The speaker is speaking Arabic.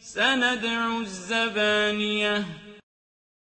سَنَدْعُ الزَّبَانِيَةَ.